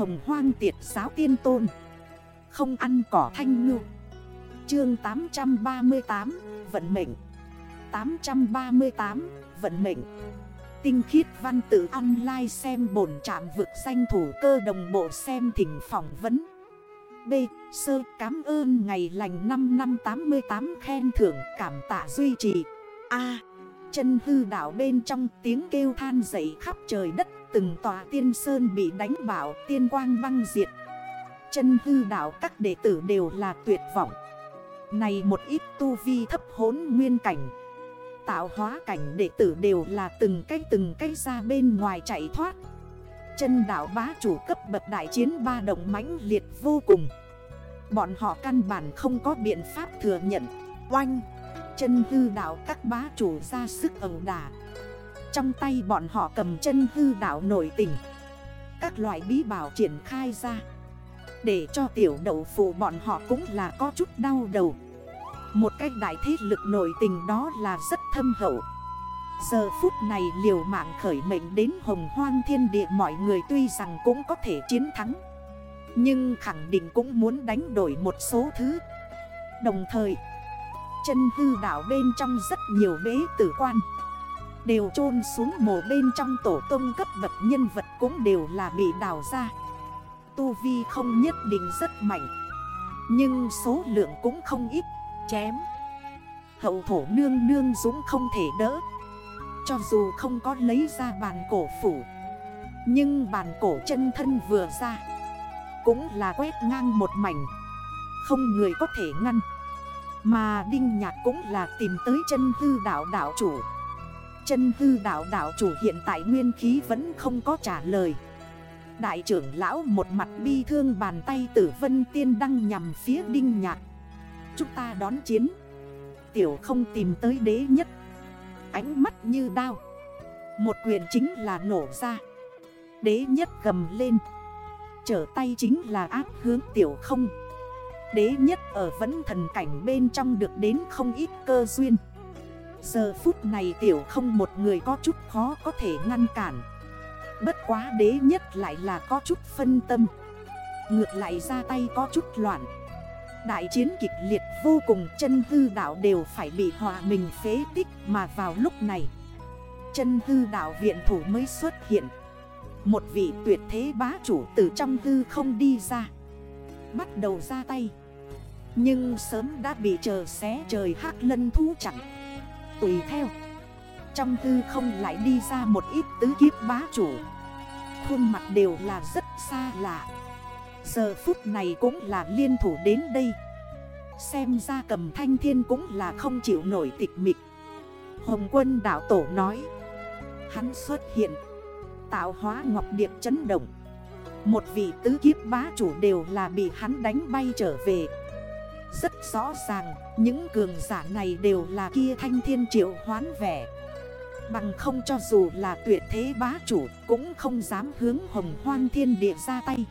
hồng hoang tiệt giáo tiên tôn. Không ăn cỏ thanh ngư. Chương 838 Vận mệnh. 838 Vận mệnh. Tinh khiết văn tự online xem bổn trạm vực danh thủ cơ đồng bộ xem thỉnh phỏng vấn. B. Sơ, cảm ơn ngày lành 5 năm 88 khen thưởng, cảm tạ duy trì. A. chân hư đảo bên trong, tiếng kêu than dậy khắp trời đất. Từng tòa tiên sơn bị đánh bảo tiên quang băng diệt. Chân hư đảo các đệ tử đều là tuyệt vọng. Này một ít tu vi thấp hốn nguyên cảnh, Tạo hóa cảnh đệ tử đều là từng cái từng cái ra bên ngoài chạy thoát. Chân đảo bá chủ cấp bậc đại chiến ba đồng mãnh liệt vô cùng. Bọn họ căn bản không có biện pháp thừa nhận. Oanh, Chân hư đảo các bá chủ ra sức ẩu đả. Trong tay bọn họ cầm chân hư đảo nổi tình. Các loại bí bảo triển khai ra. Để cho tiểu đậu phụ bọn họ cũng là có chút đau đầu. Một cách đại thế lực nổi tình đó là rất thâm hậu. Giờ phút này liều mạng khởi mệnh đến hồng hoang thiên địa mọi người tuy rằng cũng có thể chiến thắng. Nhưng khẳng định cũng muốn đánh đổi một số thứ. Đồng thời, Chân hư đảo bên trong rất nhiều bế tử quan. Đều chôn xuống mồ bên trong tổ tông cấp bậc nhân vật cũng đều là bị đào ra. Tu vi không nhất định rất mạnh, Nhưng số lượng cũng không ít, Chém. Hậu thổ nương nương dũng không thể đỡ, Cho dù không có lấy ra bàn cổ phủ, Nhưng bàn cổ chân thân vừa ra, Cũng là quét ngang một mảnh, Không người có thể ngăn. Mà Đinh Nhạc cũng là tìm tới chân hư đảo đảo chủ. Chân hư đảo đảo chủ hiện tại nguyên khí vẫn không có trả lời. Đại trưởng lão một mặt bi thương bàn tay tử vân tiên đăng nhằm phía Đinh Nhạc. Chúng ta đón chiến. Tiểu không tìm tới đế nhất. Ánh mắt như đao. Một quyền chính là nổ ra. Đế nhất gầm lên. Trở tay chính là áp hướng tiểu không. Đế nhất ở vẫn thần cảnh bên trong được đến không ít cơ duyên. Giờ phút này tiểu không một người có chút khó có thể ngăn cản. Bất quá đế nhất lại là có chút phân tâm. Ngược lại ra tay có chút loạn. Đại chiến kịch liệt vô cùng, chân hư đảo đều phải bị hòa mình phế tích mà vào lúc này. Chân hư đảo viện thủ mới xuất hiện. Một vị tuyệt thế bá chủ từ trong hư không đi ra. Bắt đầu ra tay. Nhưng sớm đã bị chờ xé trời hát lân thu chẳng. Tùy theo. Trong tư không lại đi ra một ít tứ kiếp bá chủ. Khuôn mặt đều là rất xa lạ. Giờ phút này cũng là liên thủ đến đây. Xem ra cầm thanh thiên cũng là không chịu nổi tịch mịch. Hồng quân đảo tổ nói. Hắn xuất hiện. Tạo hóa ngọc điệp chấn động. Một vị tứ kiếp bá chủ đều là bị hắn đánh bay trở về. Rất rõ ràng, Những cường giả này đều là kia thanh thiên triệu hoán vẻ. Bằng không cho dù là tuyệt thế bá chủ, Cũng không dám hướng hồng hoang thiên địa ra tay.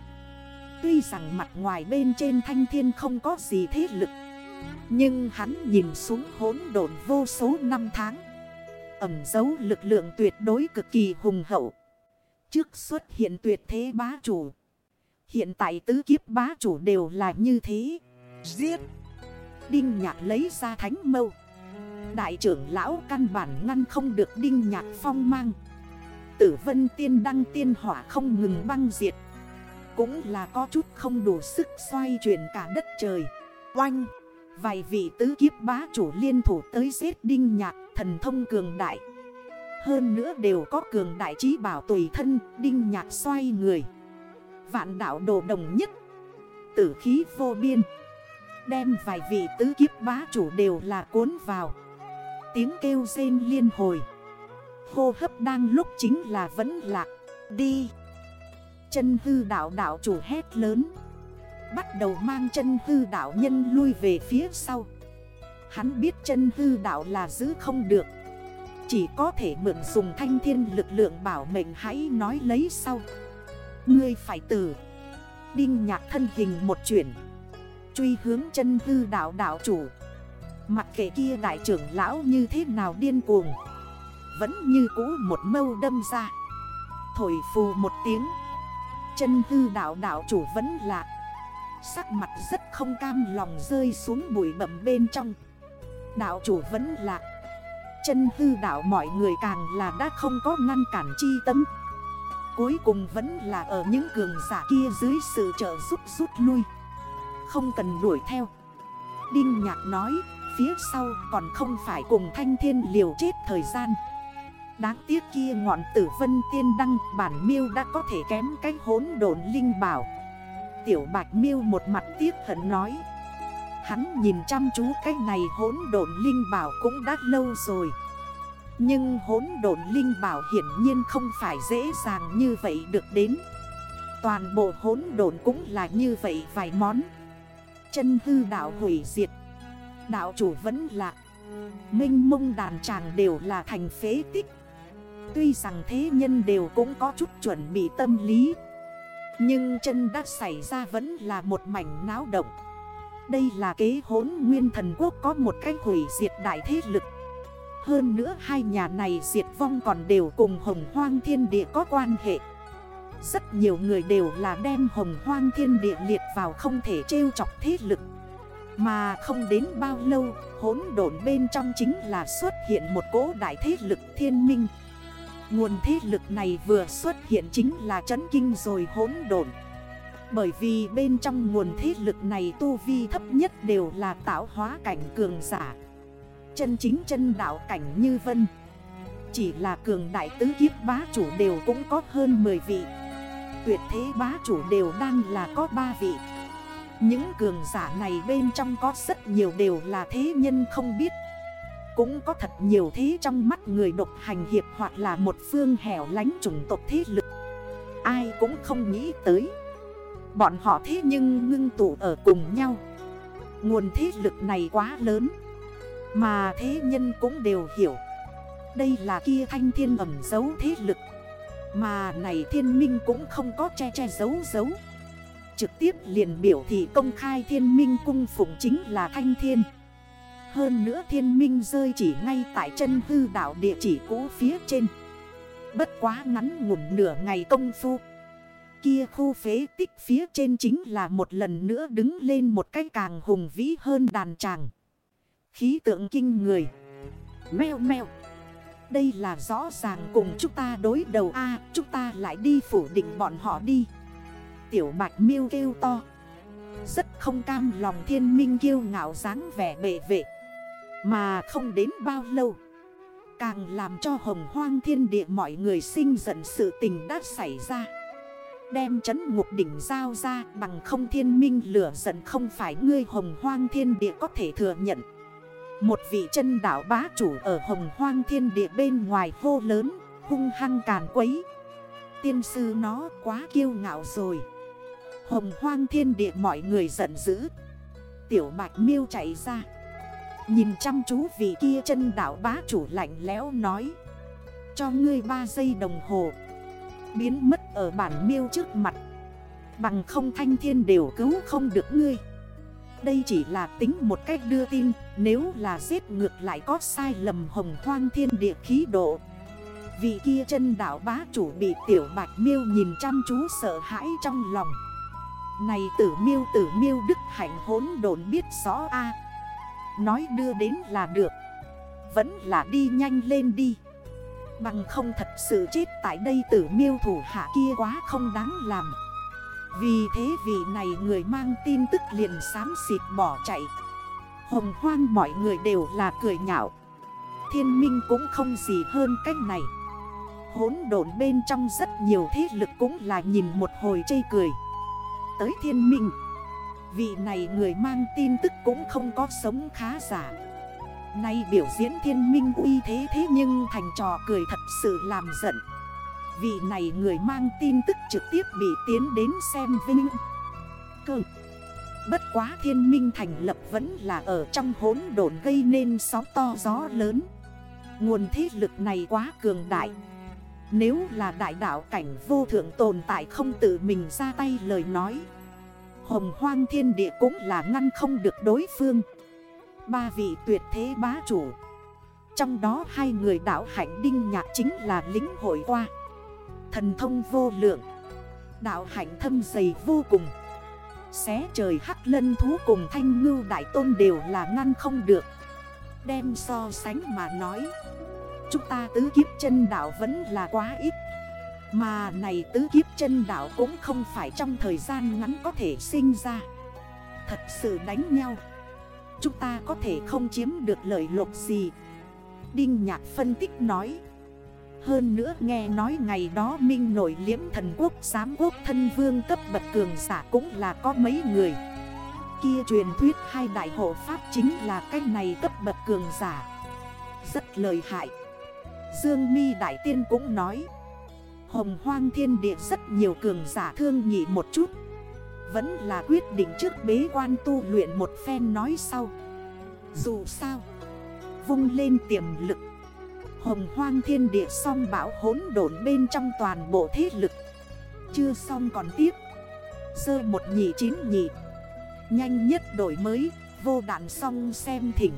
Tuy rằng mặt ngoài bên trên thanh thiên không có gì thế lực, Nhưng hắn nhìn xuống hốn độn vô số năm tháng. Ẩm dấu lực lượng tuyệt đối cực kỳ hùng hậu. Trước xuất hiện tuyệt thế bá chủ, Hiện tại tứ kiếp bá chủ đều là như thế. Giết. Đinh nhạc lấy ra thánh mâu. Đại trưởng lão căn bản ngăn không được đinh nhạc phong mang. Tử vân tiên đăng tiên hỏa không ngừng băng diệt. Cũng là có chút không đủ sức xoay chuyển cả đất trời. Oanh. Vài vị tứ kiếp bá chủ liên thủ tới giết đinh nhạc, thần thông cường đại. Hơn nữa đều có cường đại trí bảo tùy thân, Đinh nhạc xoay người. Vạn đảo đồ đồng nhất. Tử khí vô biên. Đem vài vị tứ kiếp bá chủ đều là cuốn vào. Tiếng kêu rên liên hồi. Hô hấp đang lúc chính là vẫn lạc. Đi. Chân hư đảo đảo chủ hét lớn. Bắt đầu mang chân hư đảo nhân lui về phía sau. Hắn biết chân hư đảo là giữ không được. Chỉ có thể mượn dùng thanh thiên lực lượng bảo mệnh hãy nói lấy sau. Ngươi phải tử. Đinh nhạc thân hình một chuyển. Truy hướng chân hư đảo đảo chủ. Mặc kệ kia đại trưởng lão như thế nào điên cuồng, Vẫn như cũ một mâu đâm ra. Thổi phù một tiếng, Chân hư đảo đảo chủ vẫn lạ Sắc mặt rất không cam lòng rơi xuống bụi bẩm bên trong. Đảo chủ vẫn lạ Chân hư đảo mọi người càng là đã không có ngăn cản chi tâm. Cuối cùng vẫn là ở những cường giả kia dưới sự trợ giúp rút lui. Không cần đuổi theo. Đinh nhạc nói, Phía sau còn không phải cùng thanh thiên liều chết thời gian. Đáng tiếc kia ngọn tử vân tiên đăng bản miêu đã có thể kém cái hốn đồn linh bảo. Tiểu bạch miêu một mặt tiếc hận nói, Hắn nhìn chăm chú cái này hốn đồn linh bảo cũng đã lâu rồi. Nhưng hốn đồn linh bảo hiển nhiên không phải dễ dàng như vậy được đến. Toàn bộ hốn đồn cũng là như vậy vài món. Chân hư đạo hủy diệt. Đạo chủ vẫn là. Minh mông đàn tràng đều là thành phế tích. Tuy rằng thế nhân đều cũng có chút chuẩn bị tâm lý. Nhưng chân đã xảy ra vẫn là một mảnh náo động. Đây là kế hốn nguyên thần quốc có một cái hủy diệt đại thế lực. Hơn nữa hai nhà này diệt vong còn đều cùng hồng hoang thiên địa có quan hệ. Rất nhiều người đều là đem hồng hoang thiên địa liệt vào không thể trêu chọc thế lực. Mà không đến bao lâu hốn độn bên trong chính là xuất hiện một cỗ đại thế lực thiên minh. Nguồn thế lực này vừa xuất hiện chính là chấn kinh rồi hỗn độn. Bởi vì bên trong nguồn thế lực này tu vi thấp nhất đều là tạo hóa cảnh cường giả. Chân chính chân đạo cảnh như vân. Chỉ là cường đại tứ kiếp bá chủ đều cũng có hơn 10 vị. Tuyệt thế bá chủ đều đang là có ba vị. Những cường giả này bên trong có rất nhiều đều là thế nhân không biết. Cũng có thật nhiều thế trong mắt người độc hành hiệp hoặc là một phương hẻo lánh chủng tộc thế lực. Ai cũng không nghĩ tới. Bọn họ thế nhưng ngưng tụ ở cùng nhau. Nguồn thế lực này quá lớn. Mà thế nhân cũng đều hiểu. Đây là kia thanh thiên ẩm dấu thế lực. Mà này thiên minh cũng không có che che giấu giấu. Trực tiếp liền biểu thị công khai thiên minh cung phụng chính là thanh thiên. Hơn nữa thiên minh rơi chỉ ngay tại chân hư đảo địa chỉ cũ phía trên. Bất quá ngắn ngủn nửa ngày công phu. Kia khu phế tích phía trên chính là một lần nữa đứng lên một cái càng hùng vĩ hơn đàn tràng. Khí tượng kinh người. Mèo mèo. Đây là rõ ràng cùng chúng ta đối đầu a, Chúng ta lại đi phủ định bọn họ đi. Tiểu bạch miêu kêu to. Rất không cam lòng thiên minh kiêu ngạo dáng vẻ bệ vệ. Mà không đến bao lâu, Càng làm cho hồng hoang thiên địa mọi người sinh giận sự tình đã xảy ra. Đem chấn ngục đỉnh giao ra bằng không thiên minh lửa giận không phải ngươi hồng hoang thiên địa có thể thừa nhận. Một vị chân đảo bá chủ ở hồng hoang thiên địa bên ngoài hô lớn, hung hăng càn quấy. Tiên sư nó quá kiêu ngạo rồi. Hồng hoang thiên địa mọi người giận dữ. Tiểu bạch miêu chạy ra. Nhìn chăm chú vị kia chân đảo bá chủ lạnh lẽo nói. Cho ngươi 3 giây đồng hồ. Biến mất ở bản miêu trước mặt. Bằng không thanh thiên đều cứu không được ngươi. Đây chỉ là tính một cách đưa tin, Nếu là giết ngược lại có sai lầm hồng hoang thiên địa khí độ. Vị kia chân đảo bá chủ bị tiểu bạch miêu nhìn chăm chú sợ hãi trong lòng. Này tử miêu tử miêu đức hạnh hốn đồn biết rõ a. Nói đưa đến là được, Vẫn là đi nhanh lên đi. Bằng không thật sự chết tại đây tử miêu thủ hạ kia quá không đáng làm. Vì thế vị này người mang tin tức liền xám xịt bỏ chạy. Hồng hoang mọi người đều là cười nhạo. Thiên minh cũng không gì hơn cách này. Hốn độn bên trong rất nhiều thế lực cũng là nhìn một hồi chây cười. Tới thiên minh, Vị này người mang tin tức cũng không có sống khá giả. Nay biểu diễn thiên minh uy thế thế nhưng thành trò cười thật sự làm giận. Vị này người mang tin tức trực tiếp bị tiến đến xem vinh. Cơ. Bất quá thiên minh thành lập vẫn là ở trong hốn đồn gây nên sóng to gió lớn. Nguồn thế lực này quá cường đại. Nếu là đại đạo cảnh vô thượng tồn tại không tự mình ra tay lời nói, Hồng hoang thiên địa cũng là ngăn không được đối phương. Ba vị tuyệt thế bá chủ. Trong đó hai người đảo hạnh đinh nhạc chính là lính hội qua. Thần thông vô lượng. Đạo hạnh thâm dày vô cùng. Xé trời hắc lân thú cùng thanh ngưu đại tôn đều là ngăn không được. Đem so sánh mà nói, Chúng ta tứ kiếp chân đạo vẫn là quá ít. Mà này tứ kiếp chân đạo cũng không phải trong thời gian ngắn có thể sinh ra. Thật sự đánh nhau, Chúng ta có thể không chiếm được lợi lộc gì. Đinh Nhạc phân tích nói hơn nữa nghe nói ngày đó Minh nổi liễm thần quốc, giám quốc thân vương cấp bậc cường giả cũng là có mấy người. Kia truyền thuyết hai đại hộ pháp chính là cách này cấp bậc cường giả. Rất lời hại. Dương mi Đại Tiên cũng nói, Hồng hoang thiên địa rất nhiều cường giả thương nhị một chút. Vẫn là quyết định trước bế quan tu luyện một phen nói sau. Dù sao, Vung lên tiềm lực Hồng hoang thiên địa song bão hốn độn bên trong toàn bộ thế lực. Chưa xong còn tiếp. Sơ một nhị chín nhị. Nhanh nhất đổi mới, Vô đạn song xem thỉnh.